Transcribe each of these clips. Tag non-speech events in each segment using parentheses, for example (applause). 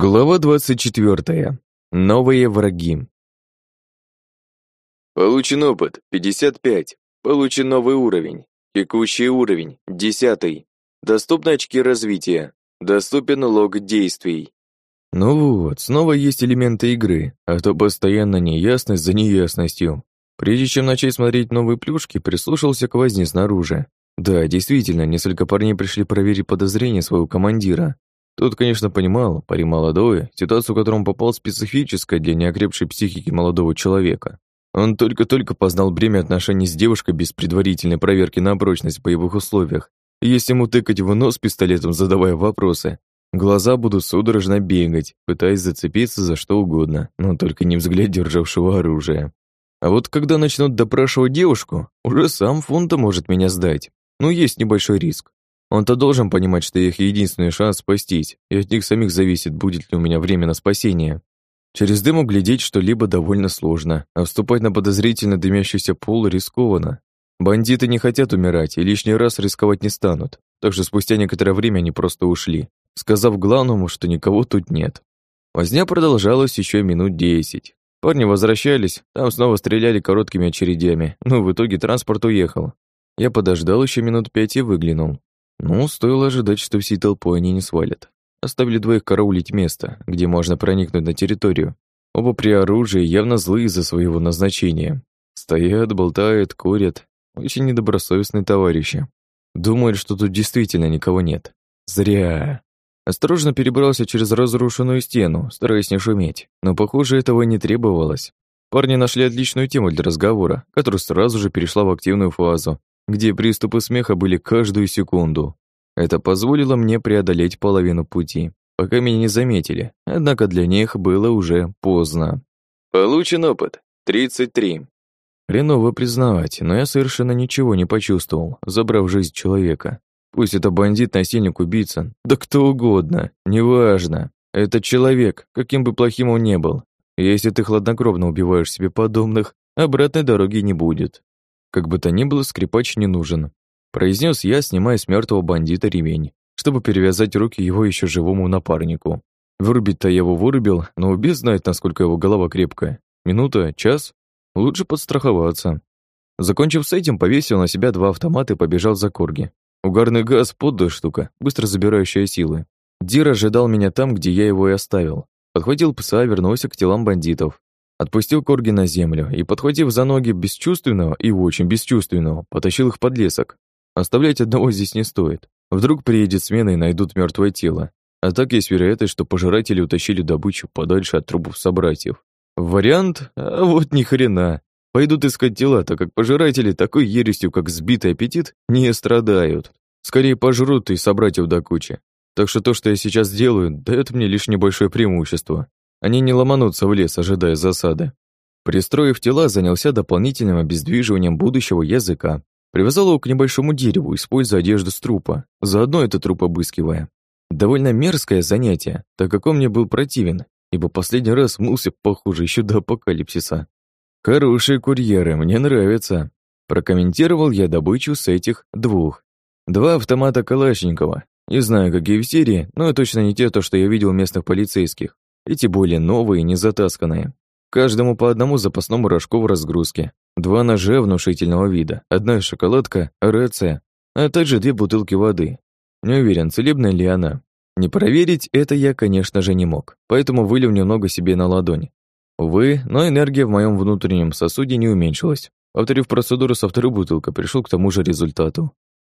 Глава 24. Новые враги. Получен опыт 55. Получен новый уровень. Текущий уровень 10. Доступны очки развития. Доступен лог действий. Ну вот, снова есть элементы игры, а то постоянно неясность за неясностью. Прежде чем начать смотреть новые плюшки, прислушался к возне снаружи. Да, действительно, несколько парней пришли проверить подозрения своего командира, Тот, конечно, понимал, парень молодой, ситуацию, в которую он попал, специфическая для неокрепшей психики молодого человека. Он только-только познал бремя отношений с девушкой без предварительной проверки на прочность в боевых условиях. Если ему тыкать в нос пистолетом, задавая вопросы, глаза будут судорожно бегать, пытаясь зацепиться за что угодно, но только не взгляд державшего оружия. А вот когда начнут допрашивать девушку, уже сам фунта может меня сдать. Ну, есть небольшой риск. Он-то должен понимать, что их единственный шанс спастись, и от них самих зависит, будет ли у меня время на спасение. Через дым углядеть что-либо довольно сложно, а вступать на подозрительно дымящийся пол рискованно. Бандиты не хотят умирать и лишний раз рисковать не станут, так что спустя некоторое время они просто ушли, сказав главному, что никого тут нет. Возня продолжалась еще минут десять. Парни возвращались, там снова стреляли короткими очередями, но в итоге транспорт уехал. Я подождал еще минут пять и выглянул. Ну, стоило ожидать, что всей толпой они не свалят. Оставили двоих караулить место, где можно проникнуть на территорию. Оба при оружии, явно злые из-за своего назначения. Стоят, болтают, курят. Очень недобросовестные товарищи. Думают, что тут действительно никого нет. Зря. Осторожно перебрался через разрушенную стену, стараясь не шуметь. Но, похоже, этого не требовалось. Парни нашли отличную тему для разговора, которая сразу же перешла в активную фазу, где приступы смеха были каждую секунду. Это позволило мне преодолеть половину пути, пока меня не заметили, однако для них было уже поздно. Получен опыт. 33. Хреново признавать, но я совершенно ничего не почувствовал, забрав жизнь человека. Пусть это бандит, насильник, убийца, да кто угодно, неважно. Это человек, каким бы плохим он ни был. Если ты хладнокровно убиваешь себе подобных, обратной дороги не будет. Как бы то ни было, скрипач не нужен. Произнес я, снимая с мертвого бандита ремень, чтобы перевязать руки его еще живому напарнику. Вырубить-то я его вырубил, но убийц знает, насколько его голова крепкая. Минута, час? Лучше подстраховаться. Закончив с этим, повесил на себя два автомата и побежал за корги. Угарный газ — поддая штука, быстро забирающая силы. Дир ожидал меня там, где я его и оставил. Подхватил пса, вернулся к телам бандитов. Отпустил корги на землю и, подхватив за ноги бесчувственного и очень бесчувственного, потащил их в подлесок. Оставлять одного здесь не стоит. Вдруг приедет смена и найдут мертвое тело. А так есть вероятность, что пожиратели утащили добычу подальше от трупов собратьев. Вариант? А вот ни хрена. Пойдут искать тела, так как пожиратели такой ересью, как сбитый аппетит, не страдают. Скорее пожрут и собратьев до кучи. Так что то, что я сейчас делаю, дает мне лишь небольшое преимущество. Они не ломанутся в лес, ожидая засады. Пристроив тела, занялся дополнительным обездвиживанием будущего языка. Привязал его к небольшому дереву, используя одежду с трупа, заодно этот труп обыскивая. Довольно мерзкое занятие, так как он мне был противен, ибо последний раз мылся, похоже, еще до апокалипсиса. «Хорошие курьеры, мне нравится», прокомментировал я добычу с этих двух. Два автомата Калашникова. Не знаю, какие в серии, но точно не те, то, что я видел местных полицейских. Эти более новые, не затасканные. Каждому по одному запасному рожку в разгрузке. Два ножа внушительного вида, одна шоколадка, рация, а также две бутылки воды. Не уверен, целебная ли она. Не проверить это я, конечно же, не мог, поэтому вылил немного себе на ладонь. Увы, но энергия в моем внутреннем сосуде не уменьшилась. Повторив процедуру со второй бутылкой, пришел к тому же результату.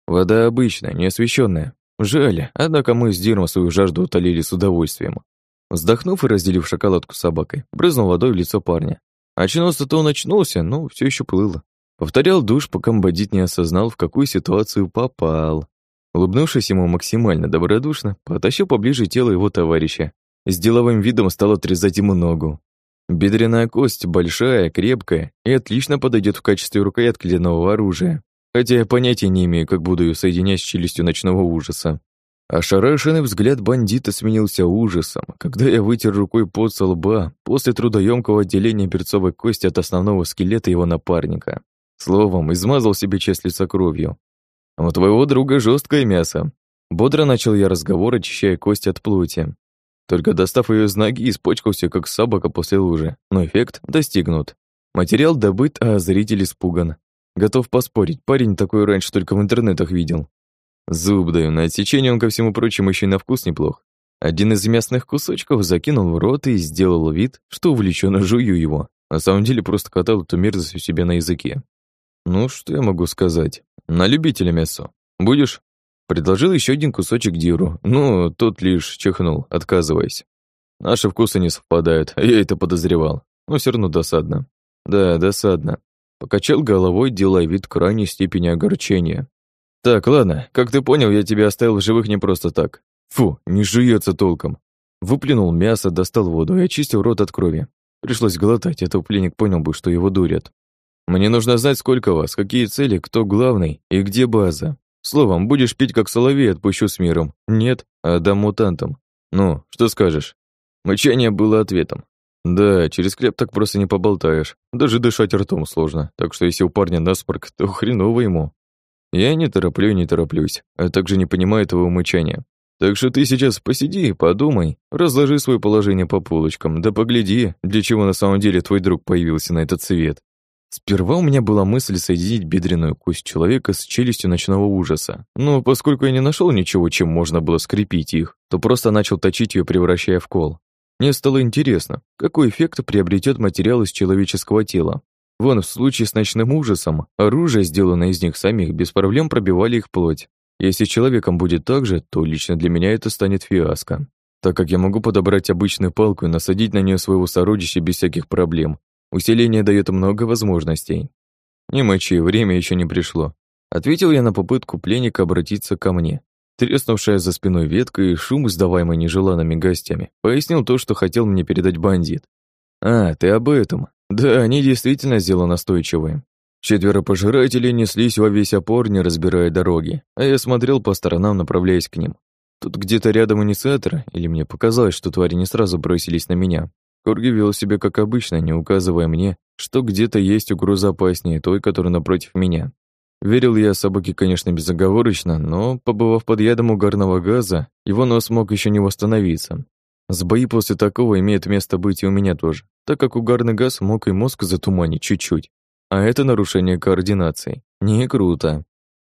Вода обычная, не освещенная. Жаль, однако мы с Диром свою жажду утолили с удовольствием. Вздохнув и разделив шоколадку с собакой, брызнул водой в лицо парня. Очнулся-то он очнулся, но все еще плыло. Повторял душ, пока бандит не осознал, в какую ситуацию попал. Улыбнувшись ему максимально добродушно, потащил поближе тело его товарища. С деловым видом стал отрезать ему ногу. Бедренная кость большая, крепкая и отлично подойдет в качестве рукоятки для нового оружия. Хотя я понятия не имею, как буду ее соединять с челюстью ночного ужаса. Ошарашенный взгляд бандита сменился ужасом, когда я вытер рукой пот со лба после трудоемкого отделения перцовой кости от основного скелета его напарника. Словом, измазал себе часть лица кровью. «А «У твоего друга жесткое мясо». Бодро начал я разговор, очищая кость от плоти. только достав ее из ноги, испачкался, как собака после лужи. Но эффект достигнут. Материал добыт, а зритель испуган. Готов поспорить, парень такой раньше только в интернетах видел. Зуб даю, на отсечение он, ко всему прочему, еще и на вкус неплох. Один из мясных кусочков закинул в рот и сделал вид, что увлеченно жую его. На самом деле просто катал эту мерзость у себя на языке. Ну, что я могу сказать? На любителя мясо. Будешь? Предложил еще один кусочек Диру, но тот лишь чихнул, отказываясь. Наши вкусы не совпадают, (laughs) я это подозревал. Но все равно досадно. Да, досадно. Покачал головой, делая вид крайней степени огорчения. Так, ладно, как ты понял, я тебя оставил в живых не просто так. Фу, не жуется толком. Выплюнул мясо, достал воду и очистил рот от крови. Пришлось глотать, а то пленник понял бы, что его дурят. Мне нужно знать, сколько вас, какие цели, кто главный и где база. Словом, будешь пить как соловей, отпущу с миром. Нет, отдам мутантам. Ну, что скажешь? Мычание было ответом. Да, через клеп так просто не поболтаешь. Даже дышать ртом сложно. Так что если у парня насморк, то хреново ему. Я не тороплю не тороплюсь, а также не понимаю твоего мычания. Так что ты сейчас посиди, подумай, разложи свое положение по полочкам, да погляди, для чего на самом деле твой друг появился на этот свет. Сперва у меня была мысль соединить бедренную кость человека с челюстью ночного ужаса, но поскольку я не нашел ничего, чем можно было скрепить их, то просто начал точить ее, превращая в кол. Мне стало интересно, какой эффект приобретет материал из человеческого тела. Вон в случае с ночным ужасом, оружие, сделанное из них самих, без проблем пробивали их плоть. Если человеком будет так же, то лично для меня это станет фиаско, так как я могу подобрать обычную палку и насадить на нее своего сородича без всяких проблем, Усиление дает много возможностей. Не мочи, время еще не пришло. Ответил я на попытку пленника обратиться ко мне. Треснувшая за спиной ветка и шум, издаваемый нежеланными гостями, пояснил то, что хотел мне передать бандит. «А, ты об этом. Да, они действительно настойчивые. Четверо пожирателей неслись во весь опор, не разбирая дороги, а я смотрел по сторонам, направляясь к ним. Тут где-то рядом инициатор, или мне показалось, что твари не сразу бросились на меня, Корги вел себя как обычно, не указывая мне, что где-то есть угроза опаснее той, которая напротив меня. Верил я собаке, конечно, безоговорочно, но, побывав под ядом угарного газа, его нос мог еще не восстановиться. Сбои после такого имеют место быть и у меня тоже, так как угарный газ мог и мозг затуманить чуть-чуть. А это нарушение координации. Не круто.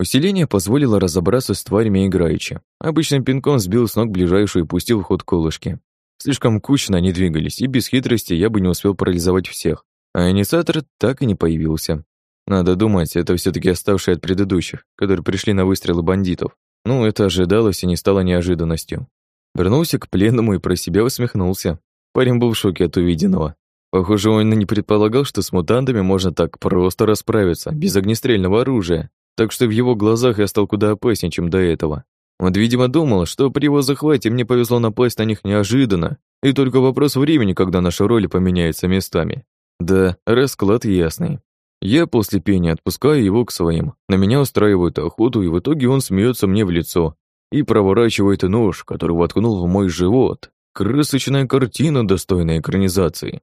Усиление позволило разобраться с тварями играючи. Обычным пинком сбил с ног ближайшую и пустил в ход колышки. Слишком кучно они двигались, и без хитрости я бы не успел парализовать всех. А инициатор так и не появился. Надо думать, это все таки оставшие от предыдущих, которые пришли на выстрелы бандитов. Ну, это ожидалось и не стало неожиданностью. Вернулся к пленному и про себя усмехнулся. Парень был в шоке от увиденного. Похоже, он и не предполагал, что с мутантами можно так просто расправиться, без огнестрельного оружия. Так что в его глазах я стал куда опаснее, чем до этого. Он, видимо, думал, что при его захвате мне повезло напасть на них неожиданно, и только вопрос времени, когда наши роли поменяются местами. Да, расклад ясный. Я после пения отпускаю его к своим, на меня устраивают охоту, и в итоге он смеется мне в лицо и проворачивает нож, который воткнул в мой живот. Красочная картина, достойная экранизации.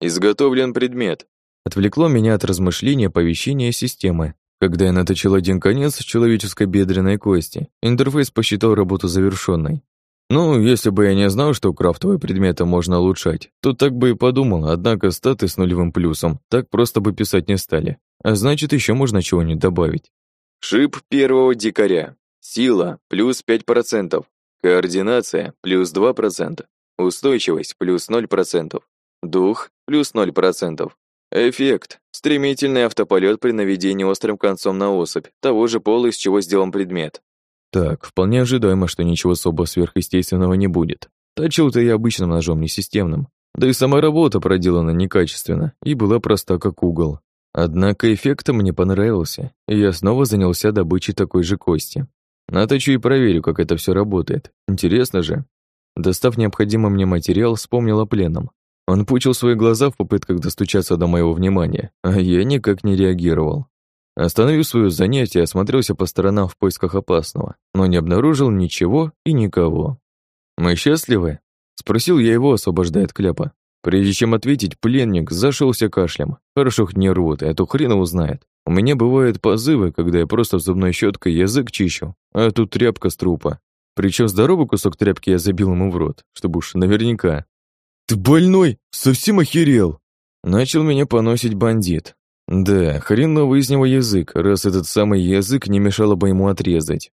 Изготовлен предмет. Отвлекло меня от размышления оповещения системы, когда я наточил один конец человеческой бедренной кости, интерфейс посчитал работу завершенной. Ну, если бы я не знал, что крафтовые предметы можно улучшать, то так бы и подумал, однако статы с нулевым плюсом так просто бы писать не стали. А значит, еще можно чего-нибудь добавить. Шип первого дикаря. Сила плюс 5%. Координация плюс 2%. Устойчивость плюс 0%. Дух плюс 0%. Эффект. Стремительный автополет при наведении острым концом на особь, того же пола, из чего сделан предмет. Так, вполне ожидаемо, что ничего особо сверхъестественного не будет. Точил-то я обычным ножом, не системным. Да и сама работа проделана некачественно и была проста, как угол. Однако эффект мне понравился, и я снова занялся добычей такой же кости. Наточу и проверю, как это все работает. Интересно же. Достав необходимый мне материал, вспомнил о пленном. Он пучил свои глаза в попытках достучаться до моего внимания, а я никак не реагировал. Остановив свое занятие, осмотрелся по сторонам в поисках опасного, но не обнаружил ничего и никого. «Мы счастливы?» — спросил я его, освобождая от кляпа. Прежде чем ответить, пленник зашелся кашлем. Хорошо хоть не рвут, а то хрена узнает. У меня бывают позывы, когда я просто зубной щеткой язык чищу, а тут тряпка с трупа. Причем здоровый кусок тряпки я забил ему в рот, чтобы уж наверняка. «Ты больной? Совсем охерел?» Начал меня поносить бандит. Да, хреновый из него язык, раз этот самый язык не мешало бы ему отрезать.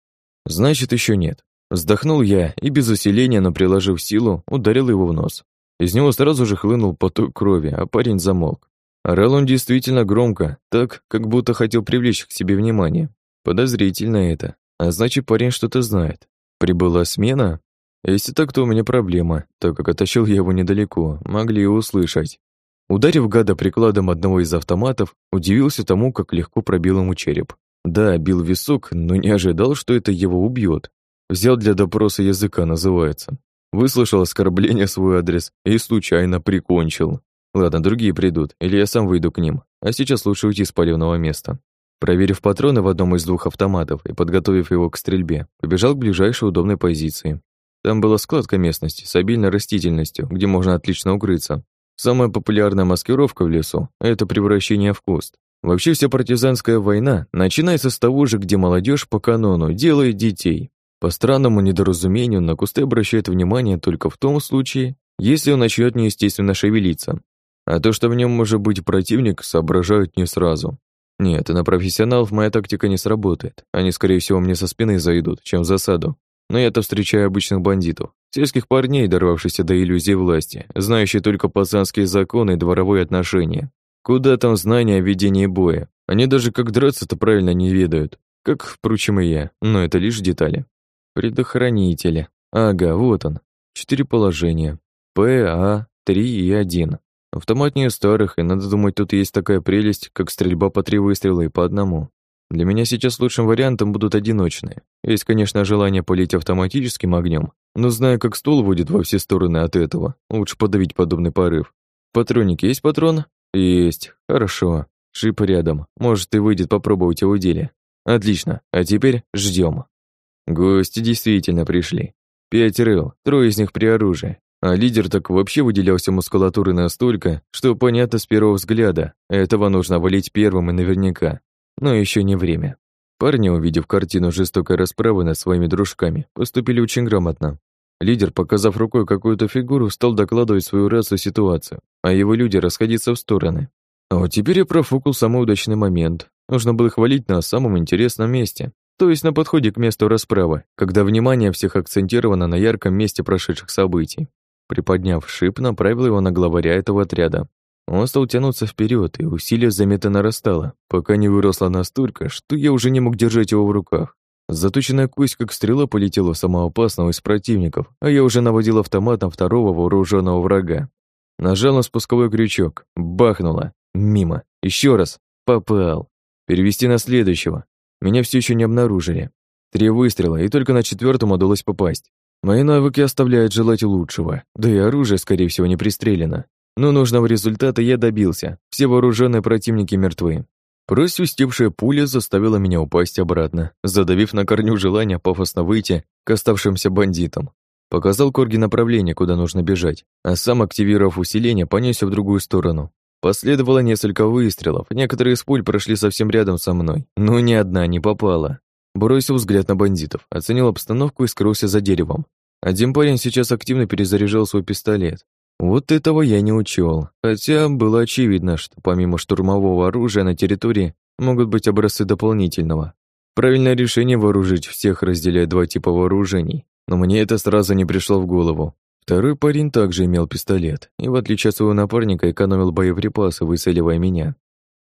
Значит, еще нет. Вздохнул я и без усиления, но приложив силу, ударил его в нос. Из него сразу же хлынул поток крови, а парень замолк. Орал он действительно громко, так, как будто хотел привлечь к себе внимание. Подозрительно это. А значит, парень что-то знает. Прибыла смена? Если так, то у меня проблема, так как оттащил я его недалеко, могли и услышать. Ударив гада прикладом одного из автоматов, удивился тому, как легко пробил ему череп. Да, бил висок, но не ожидал, что это его убьет. Взял для допроса языка, называется. Выслушал оскорбление свой адрес и случайно прикончил. Ладно, другие придут, или я сам выйду к ним. А сейчас лучше уйти с палевного места. Проверив патроны в одном из двух автоматов и подготовив его к стрельбе, побежал к ближайшей удобной позиции. Там была складка местности с обильной растительностью, где можно отлично укрыться. Самая популярная маскировка в лесу – это превращение в куст. Вообще вся партизанская война начинается с того же, где молодежь по канону делает детей. По странному недоразумению на кусты обращают внимание только в том случае, если он начнет неестественно шевелиться. А то, что в нем может быть противник, соображают не сразу. Нет, на профессионалов моя тактика не сработает. Они, скорее всего, мне со спины зайдут, чем в засаду. Но я-то встречаю обычных бандитов, сельских парней, дорвавшихся до иллюзии власти, знающие только пацанские законы и дворовые отношения. Куда там знания о ведении боя? Они даже как драться-то правильно не ведают. Как, впрочем, и я, но это лишь детали. Предохранители. Ага, вот он. Четыре положения. П, А, 3 и 1. Автомат не старых, и надо думать, тут есть такая прелесть, как стрельба по три выстрела и по одному. Для меня сейчас лучшим вариантом будут одиночные. Есть, конечно, желание полить автоматическим огнем, но зная, как стул водит во все стороны от этого, лучше подавить подобный порыв. Патроники есть патрон? Есть. Хорошо. Шип рядом. Может, и выйдет попробовать его деле. Отлично. А теперь ждем. Гости действительно пришли. Пять рыл, трое из них при оружии. А лидер так вообще выделялся мускулатурой настолько, что понятно с первого взгляда, этого нужно валить первым и наверняка. Но еще не время. Парни, увидев картину жестокой расправы над своими дружками, поступили очень грамотно. Лидер, показав рукой какую-то фигуру, стал докладывать свою расу ситуацию, а его люди расходиться в стороны. А вот теперь я профукал самый удачный момент. Нужно было хвалить на самом интересном месте, то есть на подходе к месту расправы, когда внимание всех акцентировано на ярком месте прошедших событий. Приподняв шип, направил его на главаря этого отряда. Он стал тянуться вперед, и усилие заметно нарастало, пока не выросло настолько, что я уже не мог держать его в руках. Заточенная кость, как стрела, полетела в самого из противников, а я уже наводил автомат на второго вооруженного врага. Нажал на спусковой крючок. Бахнуло. Мимо. Еще раз. Попал. Перевести на следующего. Меня все еще не обнаружили. Три выстрела, и только на четвертом удалось попасть. Мои навыки оставляют желать лучшего, да и оружие, скорее всего, не пристрелено. Но нужного результата я добился. Все вооруженные противники мертвы. Просвистевшая пуля заставила меня упасть обратно, задавив на корню желание пафосно выйти к оставшимся бандитам. Показал Корги направление, куда нужно бежать, а сам, активировав усиление, понесся в другую сторону. Последовало несколько выстрелов, некоторые из пуль прошли совсем рядом со мной, но ни одна не попала. Бросил взгляд на бандитов, оценил обстановку и скрылся за деревом. Один парень сейчас активно перезаряжал свой пистолет, вот этого я не учел, хотя было очевидно, что помимо штурмового оружия на территории могут быть образцы дополнительного. Правильное решение вооружить всех разделяя два типа вооружений, но мне это сразу не пришло в голову. Второй парень также имел пистолет, и в отличие от своего напарника экономил боеприпасы, выцеливая меня.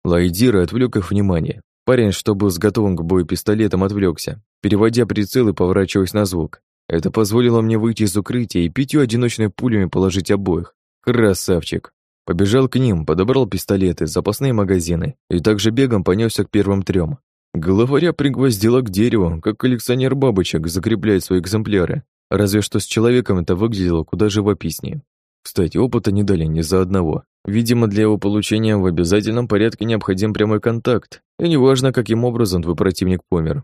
Лайдира отвлек их внимание. Парень, что был с готовым к бою пистолетом, отвлекся, переводя прицел и поворачиваясь на звук. Это позволило мне выйти из укрытия и пятью одиночными пулями положить обоих. Красавчик. Побежал к ним, подобрал пистолеты, запасные магазины и также бегом понесся к первым трем. Главаря пригвоздила к дереву, как коллекционер бабочек закрепляет свои экземпляры. Разве что с человеком это выглядело куда живописнее. Кстати, опыта не дали ни за одного. Видимо, для его получения в обязательном порядке необходим прямой контакт, и неважно, каким образом твой противник помер.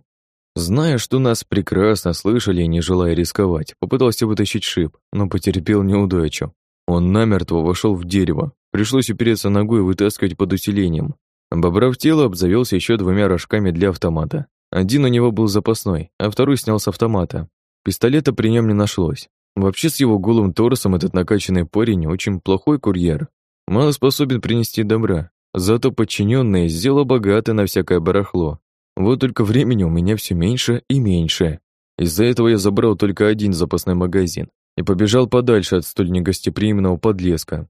Зная, что нас прекрасно слышали и не желая рисковать, попытался вытащить шип, но потерпел неудачу. Он намертво вошел в дерево. Пришлось упереться ногой и вытаскивать под усилением. Обобрав тело, обзавелся еще двумя рожками для автомата. Один у него был запасной, а второй снял с автомата. Пистолета при нем не нашлось. Вообще с его голым торсом этот накачанный парень очень плохой курьер. Мало способен принести добра. Зато подчиненные сделал богаты на всякое барахло. Вот только времени у меня все меньше и меньше. Из-за этого я забрал только один запасной магазин и побежал подальше от столь негостеприимного подлеска.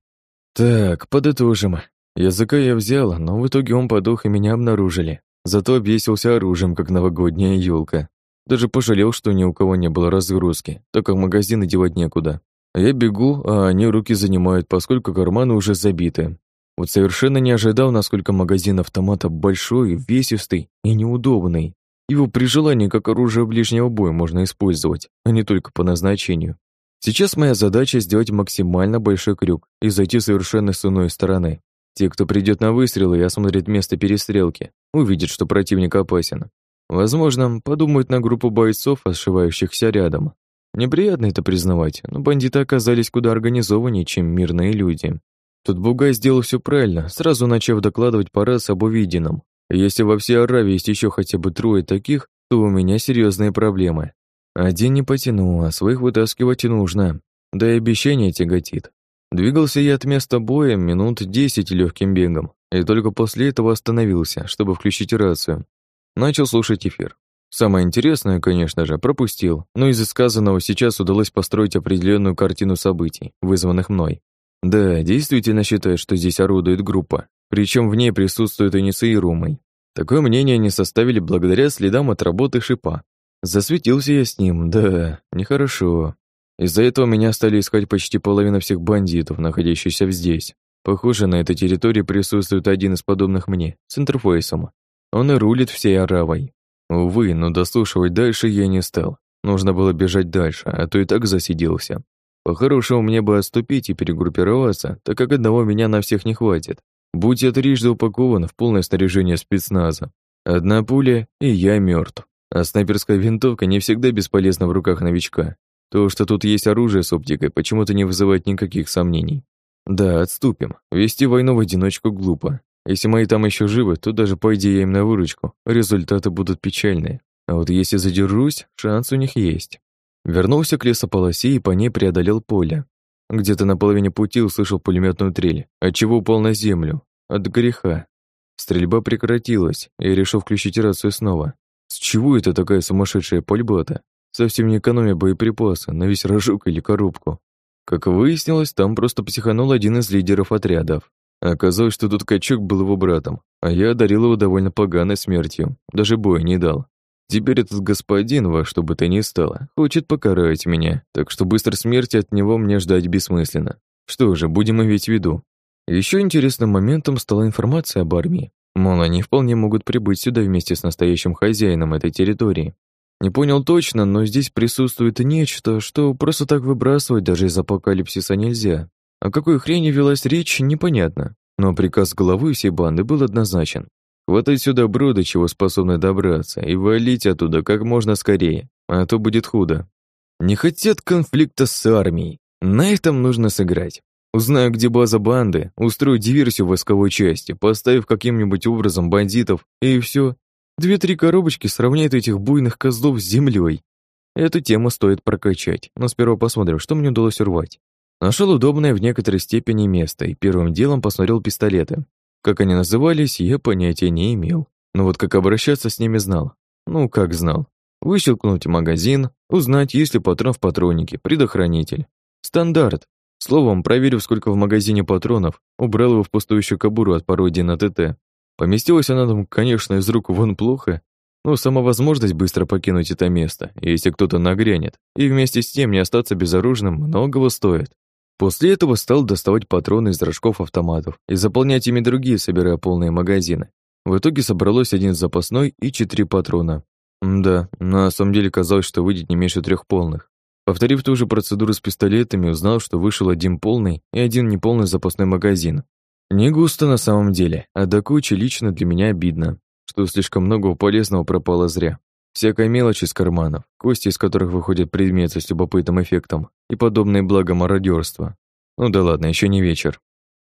Так, подытожим. Языка я взял, но в итоге он подох и меня обнаружили. Зато обвесился оружием, как новогодняя елка. Даже пожалел, что ни у кого не было разгрузки, так как магазины девать некуда. Я бегу, а они руки занимают, поскольку карманы уже забиты. Вот совершенно не ожидал, насколько магазин автомата большой, весистый и неудобный. Его при желании как оружие ближнего боя можно использовать, а не только по назначению. Сейчас моя задача сделать максимально большой крюк и зайти совершенно с иной стороны. Те, кто придет на выстрел и осмотрит место перестрелки, увидят, что противник опасен. Возможно, подумают на группу бойцов, ошивающихся рядом. Неприятно это признавать, но бандиты оказались куда организованнее, чем мирные люди. Тут Бугай сделал все правильно, сразу начав докладывать по раз об увиденном. Если во всей Аравии есть еще хотя бы трое таких, то у меня серьезные проблемы. Один не потяну, а своих вытаскивать и нужно. Да и обещание тяготит. Двигался я от места боя минут десять легким бегом, и только после этого остановился, чтобы включить рацию. Начал слушать эфир. Самое интересное, конечно же, пропустил, но из сказанного сейчас удалось построить определенную картину событий, вызванных мной. Да, действительно считаю, что здесь орудует группа, причем в ней присутствует Аниса и Румой. Такое мнение они составили благодаря следам от работы шипа. Засветился я с ним, да, нехорошо. Из-за этого меня стали искать почти половина всех бандитов, находящихся здесь. Похоже, на этой территории присутствует один из подобных мне, с интерфейсом. Он и рулит всей Аравой. Увы, но дослушивать дальше я не стал. Нужно было бежать дальше, а то и так засиделся. По-хорошему мне бы отступить и перегруппироваться, так как одного меня на всех не хватит. Будь я трижды упакован в полное снаряжение спецназа. Одна пуля, и я мертв. А снайперская винтовка не всегда бесполезна в руках новичка. То, что тут есть оружие с оптикой, почему-то не вызывает никаких сомнений. Да, отступим. Вести войну в одиночку глупо. Если мои там еще живы, то даже пойди я им на выручку, результаты будут печальные. А вот если задержусь, шанс у них есть. Вернулся к лесополосе и по ней преодолел поле. Где-то на половине пути услышал пулеметную трель, отчего упал на землю. От греха. Стрельба прекратилась, и я решил включить рацию снова. С чего это такая сумасшедшая пальба-то? Совсем не экономя боеприпасы на весь рожок или коробку. Как выяснилось, там просто психанул один из лидеров отрядов. Оказалось, что тут качок был его братом, а я одарил его довольно поганой смертью, даже боя не дал. Теперь этот господин, во что бы то ни стало, хочет покарать меня, так что быстрой смерти от него мне ждать бессмысленно. Что же, будем иметь в виду. Еще интересным моментом стала информация об армии. Мол, они вполне могут прибыть сюда вместе с настоящим хозяином этой территории. Не понял точно, но здесь присутствует нечто, что просто так выбрасывать даже из апокалипсиса нельзя. О какой хрени велась речь, непонятно, но приказ главы всей банды был однозначен. Хватать сюда брода, чего способны добраться, и валить оттуда как можно скорее, а то будет худо. Не хотят конфликта с армией. На этом нужно сыграть. Узнаю, где база банды, устрою диверсию в войсковой части, поставив каким-нибудь образом бандитов, и все. Две-три коробочки сравняют этих буйных козлов с землей. Эту тему стоит прокачать, но сперва посмотрим, что мне удалось урвать. Нашел удобное в некоторой степени место и первым делом посмотрел пистолеты. Как они назывались, я понятия не имел. Но вот как обращаться с ними знал. Ну, как знал. Выщелкнуть магазин, узнать, есть ли патрон в патроннике, предохранитель. Стандарт. Словом, проверив, сколько в магазине патронов, убрал его в пустующую кобуру от пародии на ТТ. Поместилась она там, конечно, из рук вон плохо, но сама возможность быстро покинуть это место, если кто-то нагрянет, и вместе с тем не остаться безоружным, многого стоит. После этого стал доставать патроны из рожков автоматов и заполнять ими другие, собирая полные магазины. В итоге собралось один запасной и четыре патрона. Да, на самом деле казалось, что выйдет не меньше трех полных. Повторив ту же процедуру с пистолетами, узнал, что вышел один полный и один неполный запасной магазин. Не густо на самом деле, а до кучи лично для меня обидно, что слишком много полезного пропало зря. Всякая мелочь из карманов, кости из которых выходят предметы с любопытным эффектом и подобные блага мародерства. Ну да ладно, еще не вечер.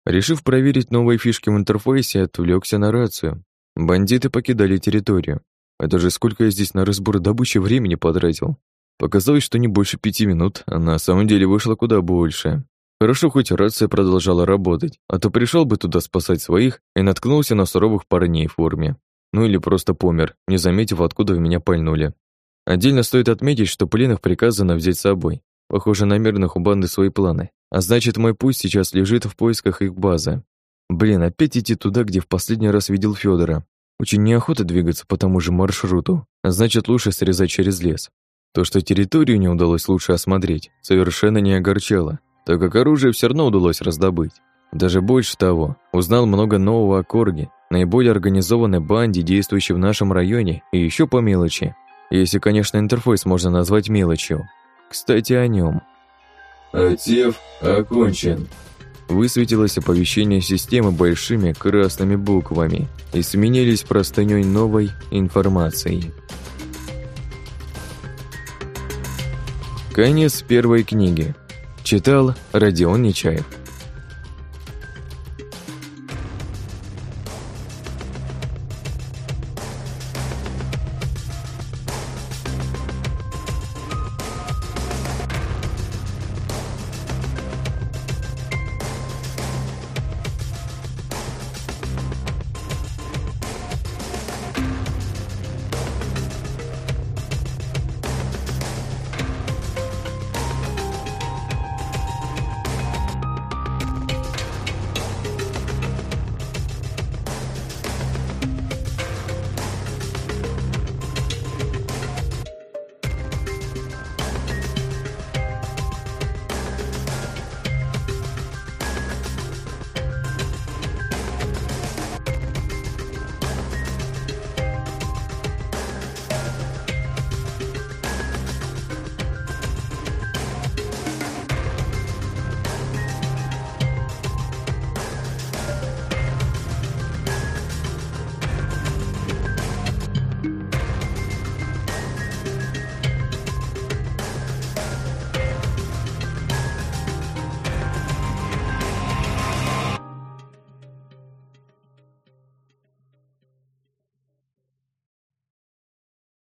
Решив проверить новые фишки в интерфейсе, отвлекся на рацию. Бандиты покидали территорию. Это же сколько я здесь на разбор добычи времени потратил. Показалось, что не больше пяти минут, а на самом деле вышло куда больше. Хорошо, хоть рация продолжала работать, а то пришел бы туда спасать своих и наткнулся на суровых парней в форме. Ну или просто помер, не заметив, откуда в меня пальнули. Отдельно стоит отметить, что пленных приказано взять с собой. Похоже, на мирных у банды свои планы. А значит, мой путь сейчас лежит в поисках их базы. Блин, опять идти туда, где в последний раз видел Федора. Очень неохота двигаться по тому же маршруту, а значит, лучше срезать через лес. То, что территорию не удалось лучше осмотреть, совершенно не огорчало, так как оружие все равно удалось раздобыть. Даже больше того, узнал много нового о Корге, наиболее организованной банде, действующей в нашем районе, и еще по мелочи. Если, конечно, интерфейс можно назвать мелочью. Кстати, о нем. «Отсев окончен», Высветилось оповещение системы большими красными буквами и сменились простыней новой информацией. Конец первой книги. Читал Родион Нечаев.